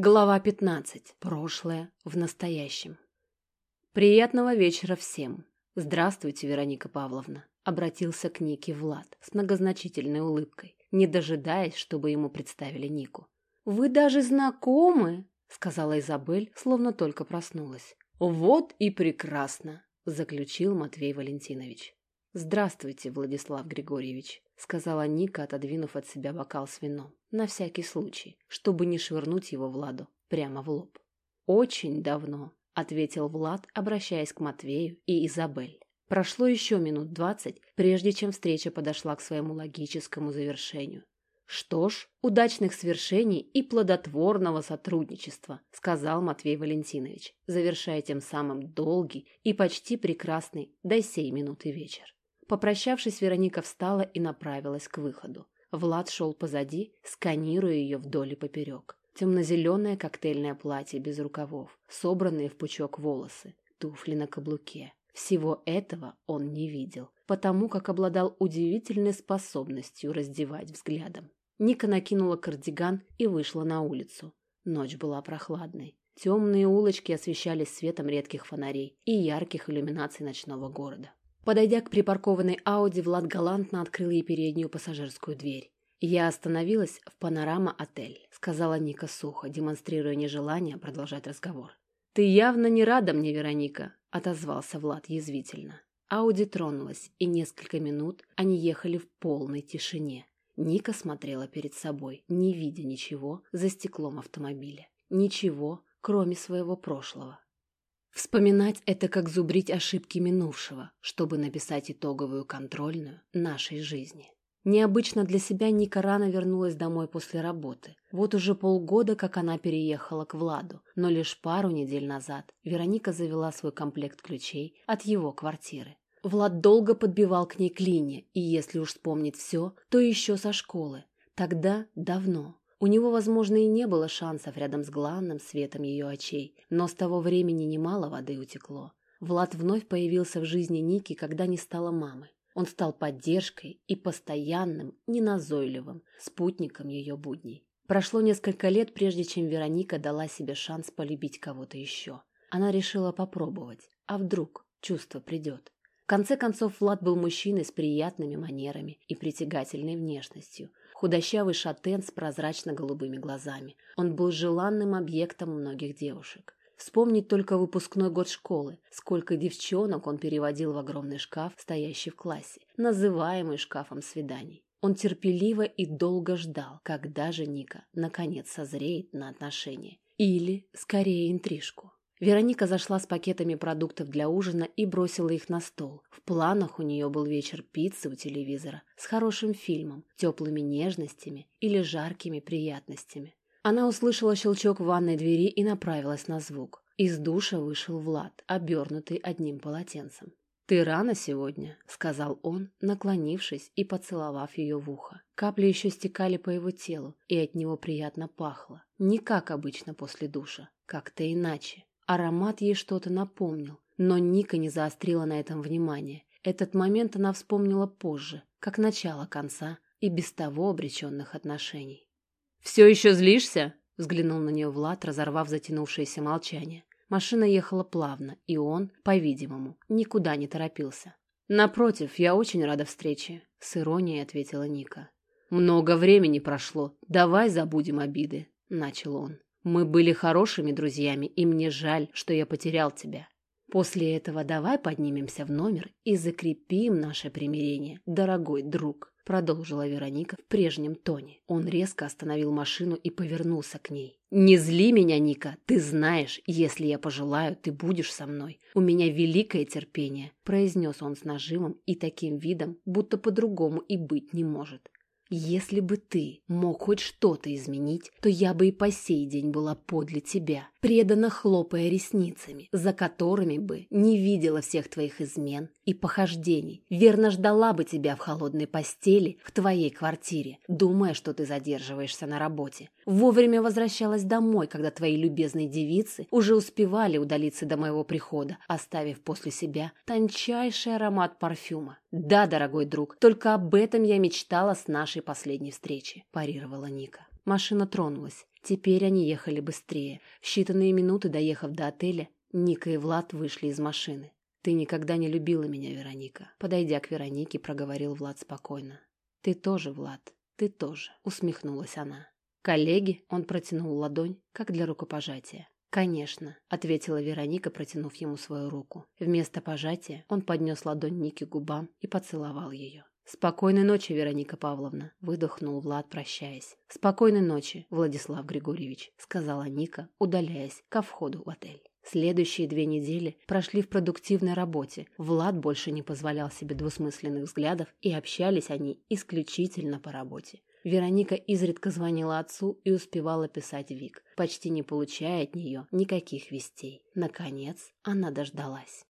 Глава 15. Прошлое в настоящем. Приятного вечера всем. Здравствуйте, Вероника Павловна. Обратился к Нике Влад с многозначительной улыбкой, не дожидаясь, чтобы ему представили Нику. Вы даже знакомы, сказала Изабель, словно только проснулась. Вот и прекрасно, заключил Матвей Валентинович. Здравствуйте, Владислав Григорьевич, сказала Ника, отодвинув от себя бокал с вином на всякий случай, чтобы не швырнуть его Владу прямо в лоб. «Очень давно», — ответил Влад, обращаясь к Матвею и Изабель. Прошло еще минут двадцать, прежде чем встреча подошла к своему логическому завершению. «Что ж, удачных свершений и плодотворного сотрудничества», — сказал Матвей Валентинович, завершая тем самым долгий и почти прекрасный до сей минуты вечер. Попрощавшись, Вероника встала и направилась к выходу. Влад шел позади, сканируя ее вдоль и поперек. Темно-зеленое коктейльное платье без рукавов, собранные в пучок волосы, туфли на каблуке. Всего этого он не видел, потому как обладал удивительной способностью раздевать взглядом. Ника накинула кардиган и вышла на улицу. Ночь была прохладной. Темные улочки освещались светом редких фонарей и ярких иллюминаций ночного города. Подойдя к припаркованной Ауди, Влад галантно открыл ей переднюю пассажирскую дверь. «Я остановилась в Панорама-отель», — сказала Ника сухо, демонстрируя нежелание продолжать разговор. «Ты явно не рада мне, Вероника», — отозвался Влад язвительно. Ауди тронулась, и несколько минут они ехали в полной тишине. Ника смотрела перед собой, не видя ничего за стеклом автомобиля. Ничего, кроме своего прошлого. Вспоминать это как зубрить ошибки минувшего, чтобы написать итоговую контрольную нашей жизни. Необычно для себя Ника рано вернулась домой после работы. Вот уже полгода, как она переехала к Владу, но лишь пару недель назад Вероника завела свой комплект ключей от его квартиры. Влад долго подбивал к ней клинья, и если уж вспомнить все, то еще со школы. Тогда давно, у него, возможно, и не было шансов рядом с главным светом ее очей, но с того времени немало воды утекло. Влад вновь появился в жизни Ники, когда не стало мамы. Он стал поддержкой и постоянным, неназойливым спутником ее будней. Прошло несколько лет, прежде чем Вероника дала себе шанс полюбить кого-то еще. Она решила попробовать, а вдруг чувство придет. В конце концов, Влад был мужчиной с приятными манерами и притягательной внешностью, худощавый шатен с прозрачно-голубыми глазами. Он был желанным объектом многих девушек. Вспомнить только выпускной год школы, сколько девчонок он переводил в огромный шкаф, стоящий в классе, называемый шкафом свиданий. Он терпеливо и долго ждал, когда же Ника наконец созреет на отношения. Или, скорее, интрижку. Вероника зашла с пакетами продуктов для ужина и бросила их на стол. В планах у нее был вечер пиццы у телевизора с хорошим фильмом, теплыми нежностями или жаркими приятностями. Она услышала щелчок в ванной двери и направилась на звук. Из душа вышел Влад, обернутый одним полотенцем. «Ты рано сегодня», — сказал он, наклонившись и поцеловав ее в ухо. Капли еще стекали по его телу, и от него приятно пахло. Не как обычно после душа, как-то иначе. Аромат ей что-то напомнил, но Ника не заострила на этом внимание. Этот момент она вспомнила позже, как начало конца и без того обреченных отношений. «Все еще злишься?» — взглянул на нее Влад, разорвав затянувшееся молчание. Машина ехала плавно, и он, по-видимому, никуда не торопился. «Напротив, я очень рада встрече», — с иронией ответила Ника. «Много времени прошло, давай забудем обиды», — начал он. Мы были хорошими друзьями, и мне жаль, что я потерял тебя. После этого давай поднимемся в номер и закрепим наше примирение, дорогой друг», — продолжила Вероника в прежнем тоне. Он резко остановил машину и повернулся к ней. «Не зли меня, Ника, ты знаешь, если я пожелаю, ты будешь со мной. У меня великое терпение», — произнес он с нажимом и таким видом, будто по-другому и быть не может. Если бы ты мог хоть что-то изменить, то я бы и по сей день была подле тебя, преданно хлопая ресницами, за которыми бы не видела всех твоих измен и похождений, верно ждала бы тебя в холодной постели в твоей квартире, думая, что ты задерживаешься на работе. Вовремя возвращалась домой, когда твои любезные девицы уже успевали удалиться до моего прихода, оставив после себя тончайший аромат парфюма. «Да, дорогой друг, только об этом я мечтала с нашей последней встречи», – парировала Ника. Машина тронулась, Теперь они ехали быстрее. В считанные минуты, доехав до отеля, Ника и Влад вышли из машины. «Ты никогда не любила меня, Вероника», — подойдя к Веронике, проговорил Влад спокойно. «Ты тоже, Влад, ты тоже», — усмехнулась она. «Коллеги?» — он протянул ладонь, как для рукопожатия. «Конечно», — ответила Вероника, протянув ему свою руку. Вместо пожатия он поднес ладонь Ники к губам и поцеловал ее. «Спокойной ночи, Вероника Павловна», — выдохнул Влад, прощаясь. «Спокойной ночи, Владислав Григорьевич», — сказала Ника, удаляясь ко входу в отель. Следующие две недели прошли в продуктивной работе. Влад больше не позволял себе двусмысленных взглядов, и общались они исключительно по работе. Вероника изредка звонила отцу и успевала писать Вик, почти не получая от нее никаких вестей. Наконец, она дождалась.